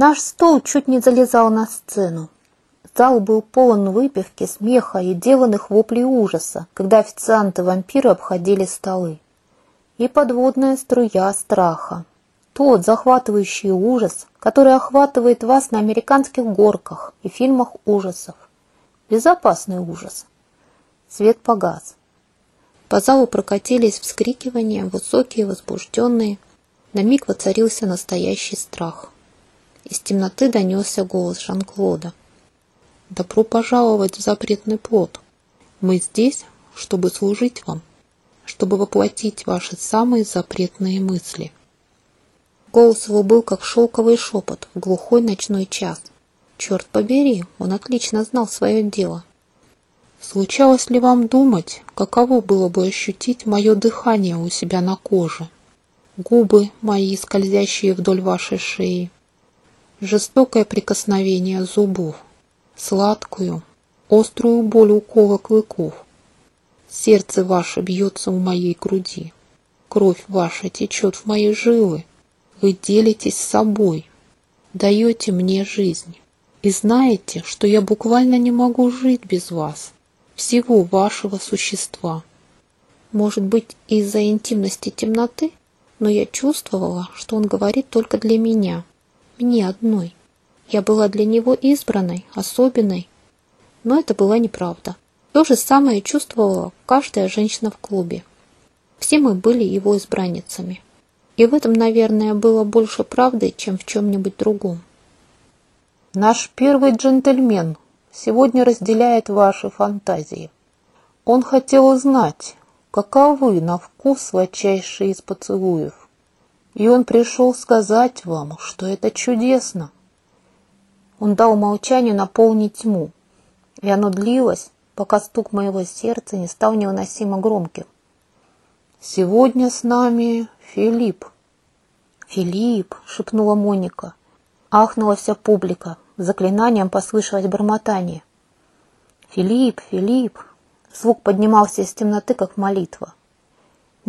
Наш стол чуть не залезал на сцену. Зал был полон выпивки, смеха и деланных воплей ужаса, когда официанты-вампиры обходили столы. И подводная струя страха. Тот захватывающий ужас, который охватывает вас на американских горках и фильмах ужасов. Безопасный ужас. Свет погас. По залу прокатились вскрикивания, высокие, возбужденные. На миг воцарился настоящий страх. Из темноты донесся голос Жан-Клода. «Добро пожаловать в запретный плод. Мы здесь, чтобы служить вам, чтобы воплотить ваши самые запретные мысли». Голос его был как шелковый шепот в глухой ночной час. Черт побери, он отлично знал свое дело. Случалось ли вам думать, каково было бы ощутить мое дыхание у себя на коже? Губы мои, скользящие вдоль вашей шеи. Жестокое прикосновение зубов. Сладкую, острую боль укола клыков. Сердце ваше бьется у моей груди. Кровь ваша течет в мои жилы. Вы делитесь собой. Даете мне жизнь. И знаете, что я буквально не могу жить без вас всего вашего существа. Может быть, из-за интимности темноты, но я чувствовала, что он говорит только для меня, мне одной. Я была для него избранной, особенной. Но это была неправда. То же самое чувствовала каждая женщина в клубе. Все мы были его избранницами. И в этом, наверное, было больше правды, чем в чем-нибудь другом. Наш первый джентльмен сегодня разделяет ваши фантазии. Он хотел узнать, каковы на вкус сладчайшие из поцелуев. И он пришел сказать вам, что это чудесно. Он дал молчанию наполнить тьму, и оно длилось, пока стук моего сердца не стал невыносимо громким. «Сегодня с нами Филипп». «Филипп!» — шепнула Моника. Ахнула вся публика. Заклинанием послышалось бормотание. «Филипп! Филипп!» Звук поднимался из темноты, как молитва.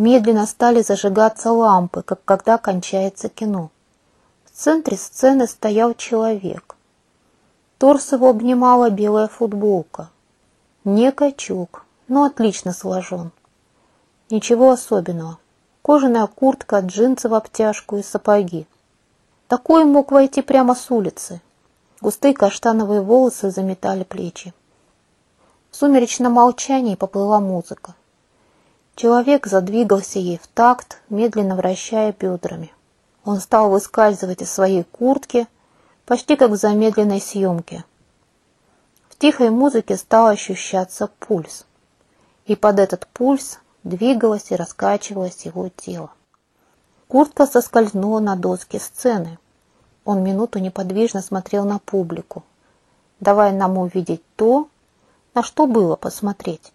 Медленно стали зажигаться лампы, как когда кончается кино. В центре сцены стоял человек. Торс его обнимала белая футболка. Не качок, но отлично сложен. Ничего особенного. Кожаная куртка, джинсы в обтяжку и сапоги. Такой мог войти прямо с улицы. Густые каштановые волосы заметали плечи. В сумеречном молчании поплыла музыка. Человек задвигался ей в такт, медленно вращая бедрами. Он стал выскальзывать из своей куртки, почти как в замедленной съемке. В тихой музыке стал ощущаться пульс. И под этот пульс двигалось и раскачивалось его тело. Куртка соскользнула на доски сцены. Он минуту неподвижно смотрел на публику, давая нам увидеть то, на что было посмотреть.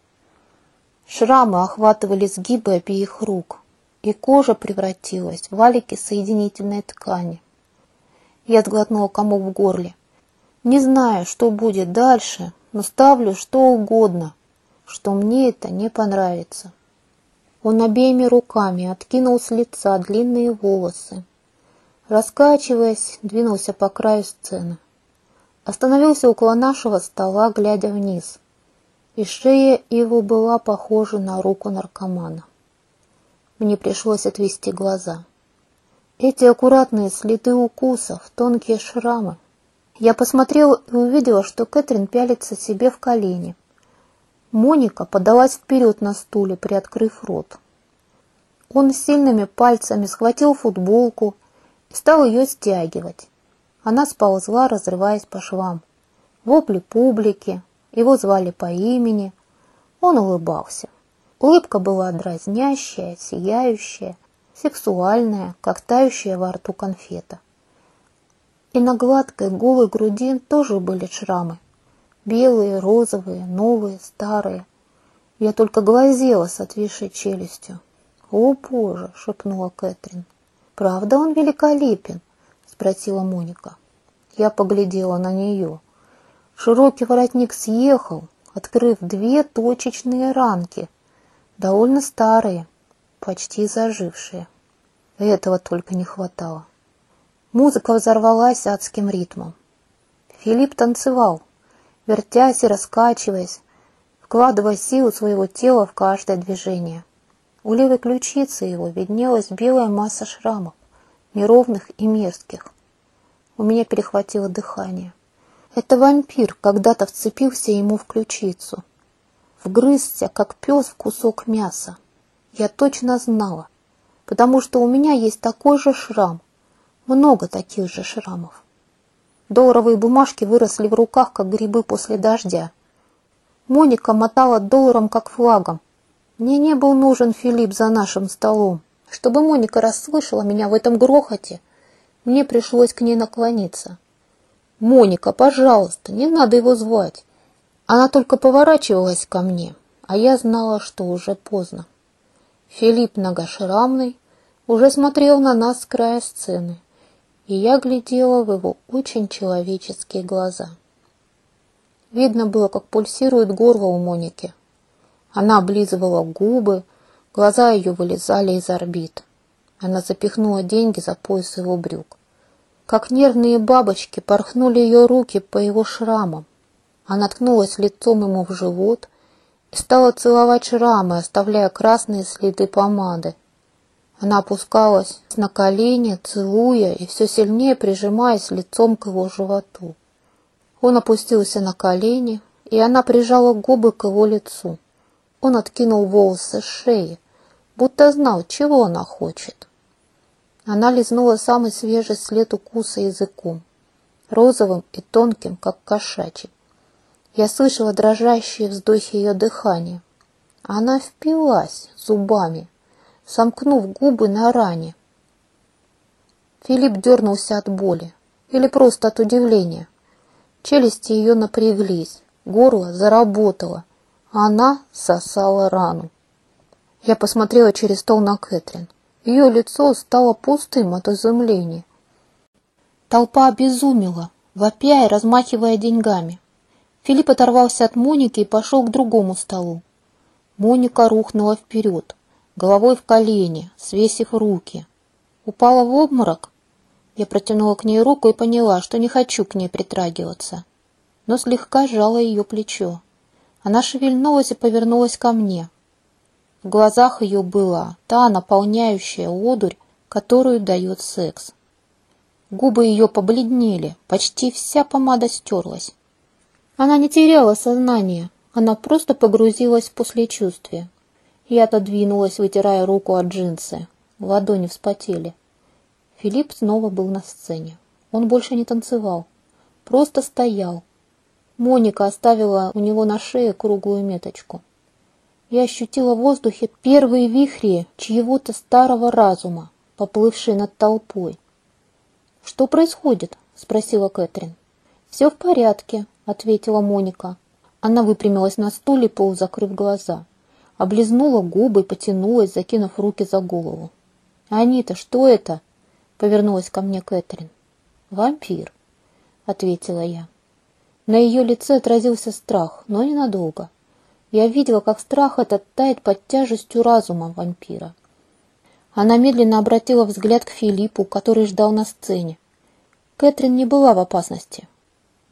Шрамы охватывали сгибы обеих рук, и кожа превратилась в валики соединительной ткани. Я сглотнула комок в горле. Не знаю, что будет дальше, но ставлю что угодно, что мне это не понравится. Он обеими руками откинул с лица длинные волосы. Раскачиваясь, двинулся по краю сцены. Остановился около нашего стола, глядя вниз. И шея его была похожа на руку наркомана. Мне пришлось отвести глаза. Эти аккуратные следы укусов, тонкие шрамы. Я посмотрела и увидела, что Кэтрин пялится себе в колени. Моника подалась вперед на стуле, приоткрыв рот. Он сильными пальцами схватил футболку и стал ее стягивать. Она сползла, разрываясь по швам. Вопли публики, его звали по имени. Он улыбался. Улыбка была дразнящая, сияющая, сексуальная, как тающая во рту конфета. И на гладкой голой груди тоже были шрамы. Белые, розовые, новые, старые. Я только глазела с отвисшей челюстью. «О, Боже!» — шепнула Кэтрин. «Правда он великолепен?» — спросила Моника. Я поглядела на нее. Широкий воротник съехал, открыв две точечные ранки, довольно старые, почти зажившие. Этого только не хватало. Музыка взорвалась адским ритмом. Филипп танцевал, вертясь и раскачиваясь, вкладывая силу своего тела в каждое движение. У левой ключицы его виднелась белая масса шрамов, неровных и мерзких. У меня перехватило дыхание. Это вампир когда-то вцепился ему в ключицу. Вгрызся, как пес в кусок мяса. Я точно знала, потому что у меня есть такой же шрам, много таких же шрамов. Долларовые бумажки выросли в руках, как грибы после дождя. Моника мотала долларом, как флагом. Мне не был нужен Филипп за нашим столом. Чтобы Моника расслышала меня в этом грохоте, мне пришлось к ней наклониться. «Моника, пожалуйста, не надо его звать». Она только поворачивалась ко мне, а я знала, что уже поздно. Филипп многошрамный уже смотрел на нас с края сцены, и я глядела в его очень человеческие глаза. Видно было, как пульсирует горло у Моники. Она облизывала губы, глаза ее вылезали из орбит. Она запихнула деньги за пояс его брюк. Как нервные бабочки порхнули ее руки по его шрамам. Она ткнулась лицом ему в живот и стала целовать шрамы, оставляя красные следы помады. Она опускалась на колени, целуя и все сильнее прижимаясь лицом к его животу. Он опустился на колени, и она прижала губы к его лицу. Он откинул волосы с шеи, будто знал, чего она хочет. Она лизнула самый свежий след укуса языком, розовым и тонким, как кошачий. Я слышала дрожащие вздохи ее дыхания. Она впилась зубами, сомкнув губы на ране. Филипп дернулся от боли или просто от удивления. Челюсти ее напряглись, горло заработало, а она сосала рану. Я посмотрела через стол на Кэтрин. Ее лицо стало пустым от изумления. Толпа обезумела, вопя и размахивая деньгами. Филипп оторвался от Моники и пошел к другому столу. Моника рухнула вперед, головой в колени, свесив руки. Упала в обморок. Я протянула к ней руку и поняла, что не хочу к ней притрагиваться, но слегка сжала ее плечо. Она шевельнулась и повернулась ко мне. В глазах ее была та наполняющая одурь, которую дает секс. Губы ее побледнели, почти вся помада стерлась. Она не теряла сознание, она просто погрузилась в послечувствие. Я отодвинулась, вытирая руку от джинсы. Ладони вспотели. Филипп снова был на сцене. Он больше не танцевал, просто стоял. Моника оставила у него на шее круглую меточку я ощутила в воздухе первые вихри чьего-то старого разума, поплывшие над толпой. «Что происходит?» — спросила Кэтрин. «Все в порядке», — ответила Моника. Она выпрямилась на стуле, полузакрыв глаза. Облизнула губы и потянулась, закинув руки за голову. «Анита, что это?» — повернулась ко мне Кэтрин. «Вампир», — ответила я. На ее лице отразился страх, но ненадолго. Я видела, как страх этот тает под тяжестью разума вампира. Она медленно обратила взгляд к Филиппу, который ждал на сцене. Кэтрин не была в опасности.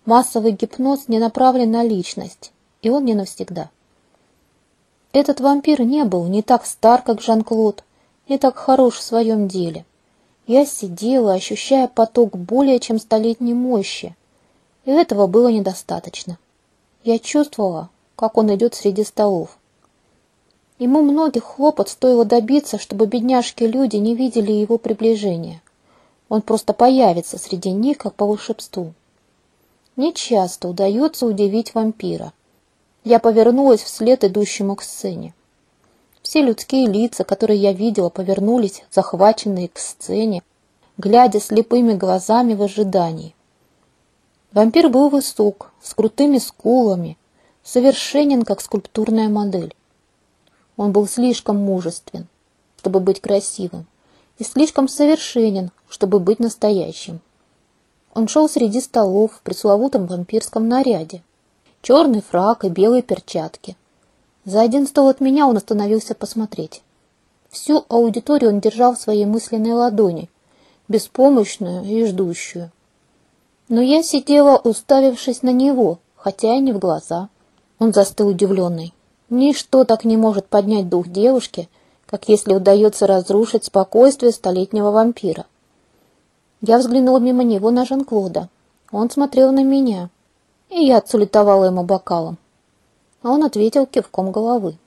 Массовый гипноз не направлен на личность, и он не навсегда. Этот вампир не был не так стар, как Жан-Клод, не так хорош в своем деле. Я сидела, ощущая поток более чем столетней мощи, и этого было недостаточно. Я чувствовала, как он идет среди столов. Ему многих хлопот стоило добиться, чтобы бедняжки-люди не видели его приближения. Он просто появится среди них, как по волшебству. Мне часто удается удивить вампира. Я повернулась вслед идущему к сцене. Все людские лица, которые я видела, повернулись, захваченные к сцене, глядя слепыми глазами в ожидании. Вампир был высок, с крутыми скулами, совершенен, как скульптурная модель. Он был слишком мужествен, чтобы быть красивым, и слишком совершенен, чтобы быть настоящим. Он шел среди столов в пресловутом вампирском наряде. Черный фрак и белые перчатки. За один стол от меня он остановился посмотреть. Всю аудиторию он держал в своей мысленной ладони, беспомощную и ждущую. Но я сидела, уставившись на него, хотя и не в глаза. Он застыл удивленный. Ничто так не может поднять дух девушки, как если удается разрушить спокойствие столетнего вампира. Я взглянула мимо него на Жан-Клода. Он смотрел на меня, и я отсулетовала ему бокалом. А он ответил кивком головы.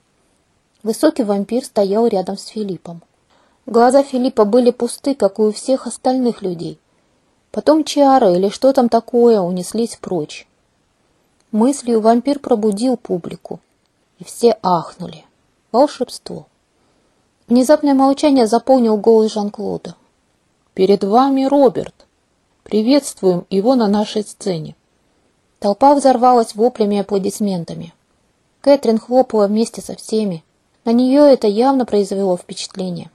Высокий вампир стоял рядом с Филиппом. Глаза Филиппа были пусты, как и у всех остальных людей. Потом чары или что там такое унеслись прочь. Мыслью вампир пробудил публику, и все ахнули. Волшебство. Внезапное молчание заполнил голос Жан-Клода. «Перед вами Роберт. Приветствуем его на нашей сцене». Толпа взорвалась воплями и аплодисментами. Кэтрин хлопала вместе со всеми. На нее это явно произвело впечатление.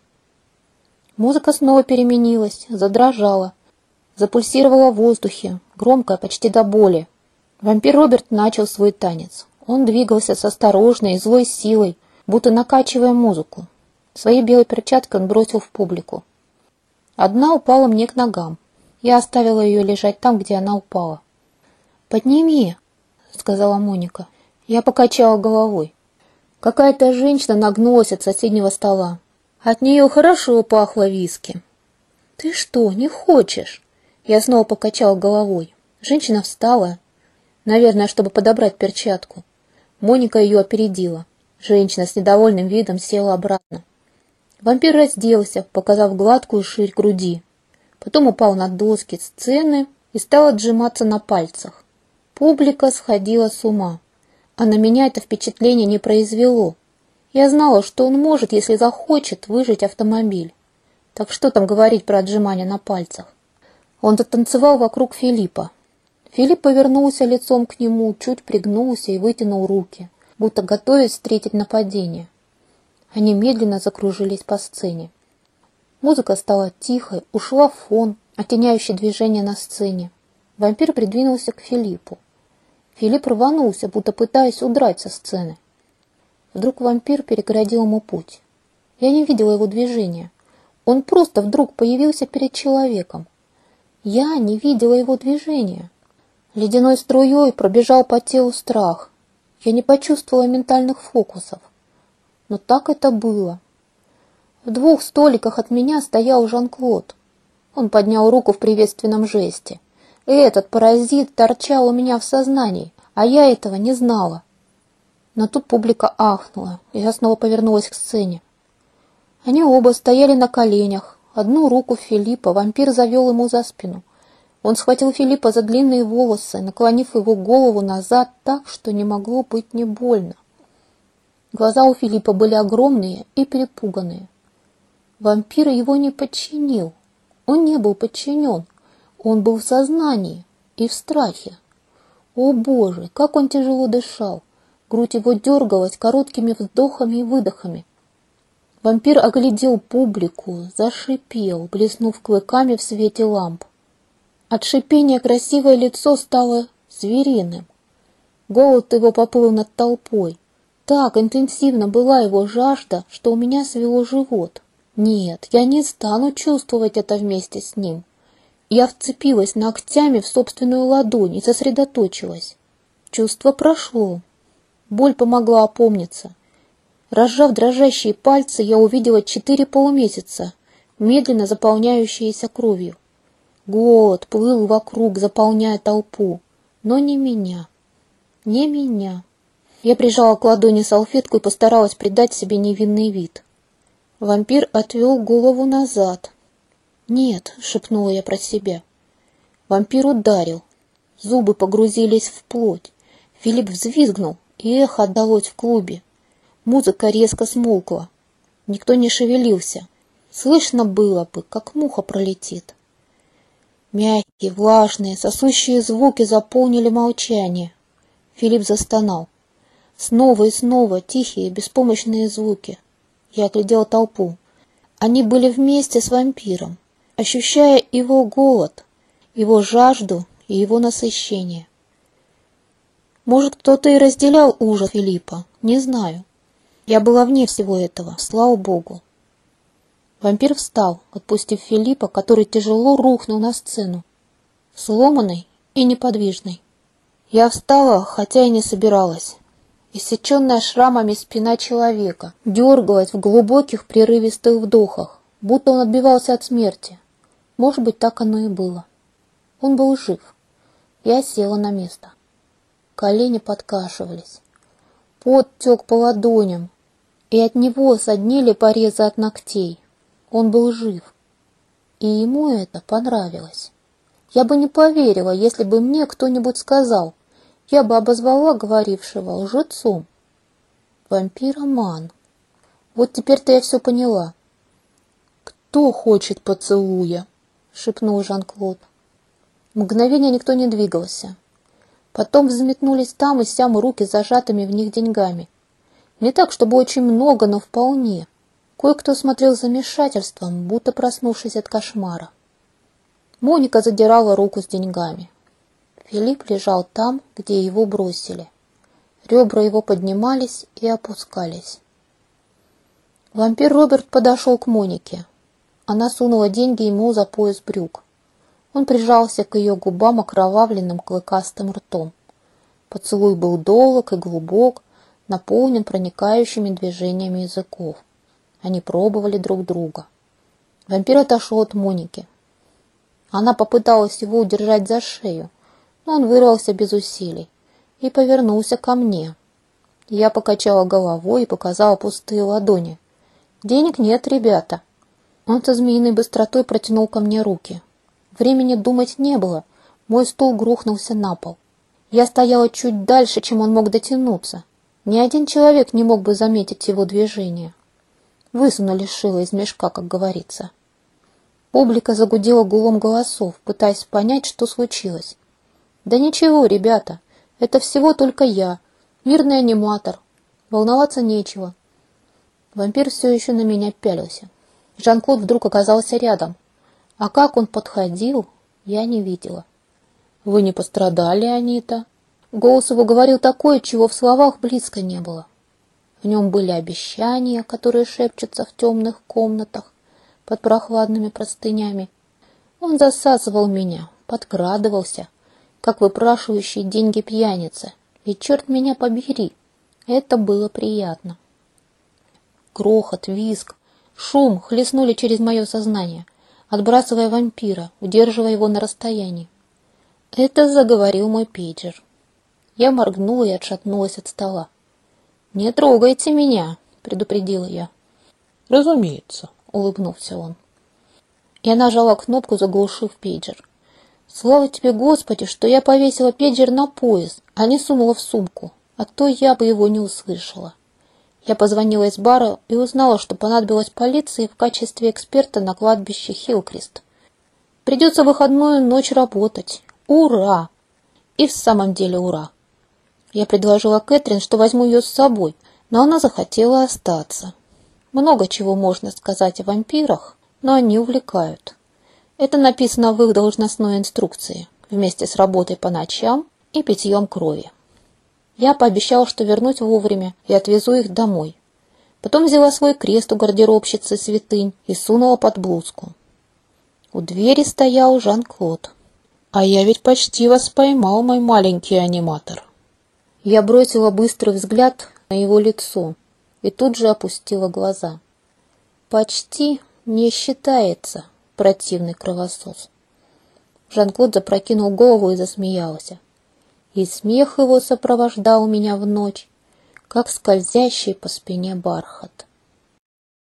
Музыка снова переменилась, задрожала, запульсировала в воздухе, громко, почти до боли. Вампир Роберт начал свой танец. Он двигался с осторожной и злой силой, будто накачивая музыку. Своей белой перчаткой он бросил в публику. Одна упала мне к ногам. Я оставила ее лежать там, где она упала. «Подними», — сказала Моника. Я покачала головой. Какая-то женщина нагнулась от соседнего стола. От нее хорошо пахло виски. «Ты что, не хочешь?» Я снова покачала головой. Женщина встала, наверное, чтобы подобрать перчатку. Моника ее опередила. Женщина с недовольным видом села обратно. Вампир разделся, показав гладкую ширь груди. Потом упал на доски сцены и стал отжиматься на пальцах. Публика сходила с ума а на меня это впечатление не произвело. Я знала, что он может, если захочет, выжить автомобиль. Так что там говорить про отжимания на пальцах? Он затанцевал вокруг Филиппа. Филипп повернулся лицом к нему, чуть пригнулся и вытянул руки, будто готовясь встретить нападение. Они медленно закружились по сцене. Музыка стала тихой, ушла в фон, оттеняющий движение на сцене. Вампир придвинулся к Филиппу. Филипп рванулся, будто пытаясь удрать со сцены. Вдруг вампир перегородил ему путь. Я не видела его движения. Он просто вдруг появился перед человеком. Я не видела его движения. Ледяной струей пробежал по телу страх. Я не почувствовала ментальных фокусов. Но так это было. В двух столиках от меня стоял Жан-Клод. Он поднял руку в приветственном жесте. Этот паразит торчал у меня в сознании, а я этого не знала. Но тут публика ахнула, и я снова повернулась к сцене. Они оба стояли на коленях. Одну руку Филиппа вампир завел ему за спину. Он схватил Филиппа за длинные волосы, наклонив его голову назад так, что не могло быть не больно. Глаза у Филиппа были огромные и перепуганные. Вампир его не подчинил. Он не был подчинен. Он был в сознании и в страхе. О боже, как он тяжело дышал! Грудь его дергалась короткими вздохами и выдохами. Вампир оглядел публику, зашипел, блеснув клыками в свете ламп. От шипения красивое лицо стало звериным. Голод его поплыл над толпой. Так интенсивно была его жажда, что у меня свело живот. Нет, я не стану чувствовать это вместе с ним. Я вцепилась ногтями в собственную ладонь и сосредоточилась. Чувство прошло. Боль помогла опомниться. Разжав дрожащие пальцы, я увидела четыре полумесяца, медленно заполняющиеся кровью. Голод плыл вокруг, заполняя толпу, но не меня. Не меня. Я прижала к ладони салфетку и постаралась придать себе невинный вид. Вампир отвел голову назад, «Нет», — шепнула я про себя. Вампир ударил. Зубы погрузились в плоть. Филипп взвизгнул, и эхо отдалось в клубе. Музыка резко смолкла. Никто не шевелился. Слышно было бы, как муха пролетит. Мягкие, влажные, сосущие звуки заполнили молчание. Филипп застонал. Снова и снова тихие, беспомощные звуки. Я оглядел толпу. Они были вместе с вампиром ощущая его голод, его жажду и его насыщение. Может, кто-то и разделял ужас Филиппа, не знаю. Я была вне всего этого, слава богу. Вампир встал, отпустив Филиппа, который тяжело рухнул на сцену, сломанный и неподвижный. Я встала, хотя и не собиралась. Иссеченная шрамами спина человека дергалась в глубоких прерывистых вдохах, будто он отбивался от смерти. Может быть, так оно и было. Он был жив. Я села на место. Колени подкашивались. Пот тек по ладоням, и от него соднили порезы от ногтей. Он был жив. И ему это понравилось. Я бы не поверила, если бы мне кто-нибудь сказал. Я бы обозвала говорившего лжецом. Вампироман. Вот теперь-то я все поняла. «Кто хочет поцелуя?» — шепнул Жан-Клод. Мгновение никто не двигался. Потом взметнулись там и сям руки зажатыми в них деньгами. Не так, чтобы очень много, но вполне. Кое-кто смотрел замешательством, будто проснувшись от кошмара. Моника задирала руку с деньгами. Филипп лежал там, где его бросили. Ребра его поднимались и опускались. Вампир Роберт подошел к Монике. Она сунула деньги ему за пояс брюк. Он прижался к ее губам окровавленным клыкастым ртом. Поцелуй был долг и глубок, наполнен проникающими движениями языков. Они пробовали друг друга. Вампир отошел от Моники. Она попыталась его удержать за шею, но он вырвался без усилий и повернулся ко мне. Я покачала головой и показала пустые ладони. «Денег нет, ребята». Он со змеиной быстротой протянул ко мне руки. Времени думать не было. Мой стул грохнулся на пол. Я стояла чуть дальше, чем он мог дотянуться. Ни один человек не мог бы заметить его движение. Высунули шило из мешка, как говорится. Публика загудела гулом голосов, пытаясь понять, что случилось. «Да ничего, ребята, это всего только я, мирный аниматор. Волноваться нечего». Вампир все еще на меня пялился. Жан-Клод вдруг оказался рядом, а как он подходил, я не видела. «Вы не пострадали, Анита?» Голос его говорил такое, чего в словах близко не было. В нем были обещания, которые шепчутся в темных комнатах под прохладными простынями. Он засасывал меня, подкрадывался, как выпрашивающий деньги пьяница. И черт меня побери, это было приятно. Грохот, визг, шум хлестнули через мое сознание отбрасывая вампира, удерживая его на расстоянии. Это заговорил мой пейджер. Я моргнула и отшатнулась от стола. «Не трогайте меня!» — предупредила я. «Разумеется», — улыбнулся он. Я нажала кнопку, заглушив пейджер. «Слава тебе, Господи, что я повесила пейджер на пояс, а не сунула в сумку, а то я бы его не услышала». Я позвонила из бара и узнала, что понадобилась полиции в качестве эксперта на кладбище Хилкрест. Придется выходную ночь работать. Ура! И в самом деле ура! Я предложила Кэтрин, что возьму ее с собой, но она захотела остаться. Много чего можно сказать о вампирах, но они увлекают. Это написано в их должностной инструкции, вместе с работой по ночам и питьем крови. Я пообещал, что вернусь вовремя и отвезу их домой. Потом взяла свой крест у гардеробщицы святынь и сунула под блузку. У двери стоял Жан-Клод. «А я ведь почти вас поймал, мой маленький аниматор». Я бросила быстрый взгляд на его лицо и тут же опустила глаза. «Почти не считается, противный кровосос». Жан-Клод запрокинул голову и засмеялся и смех его сопровождал меня в ночь, как скользящий по спине бархат.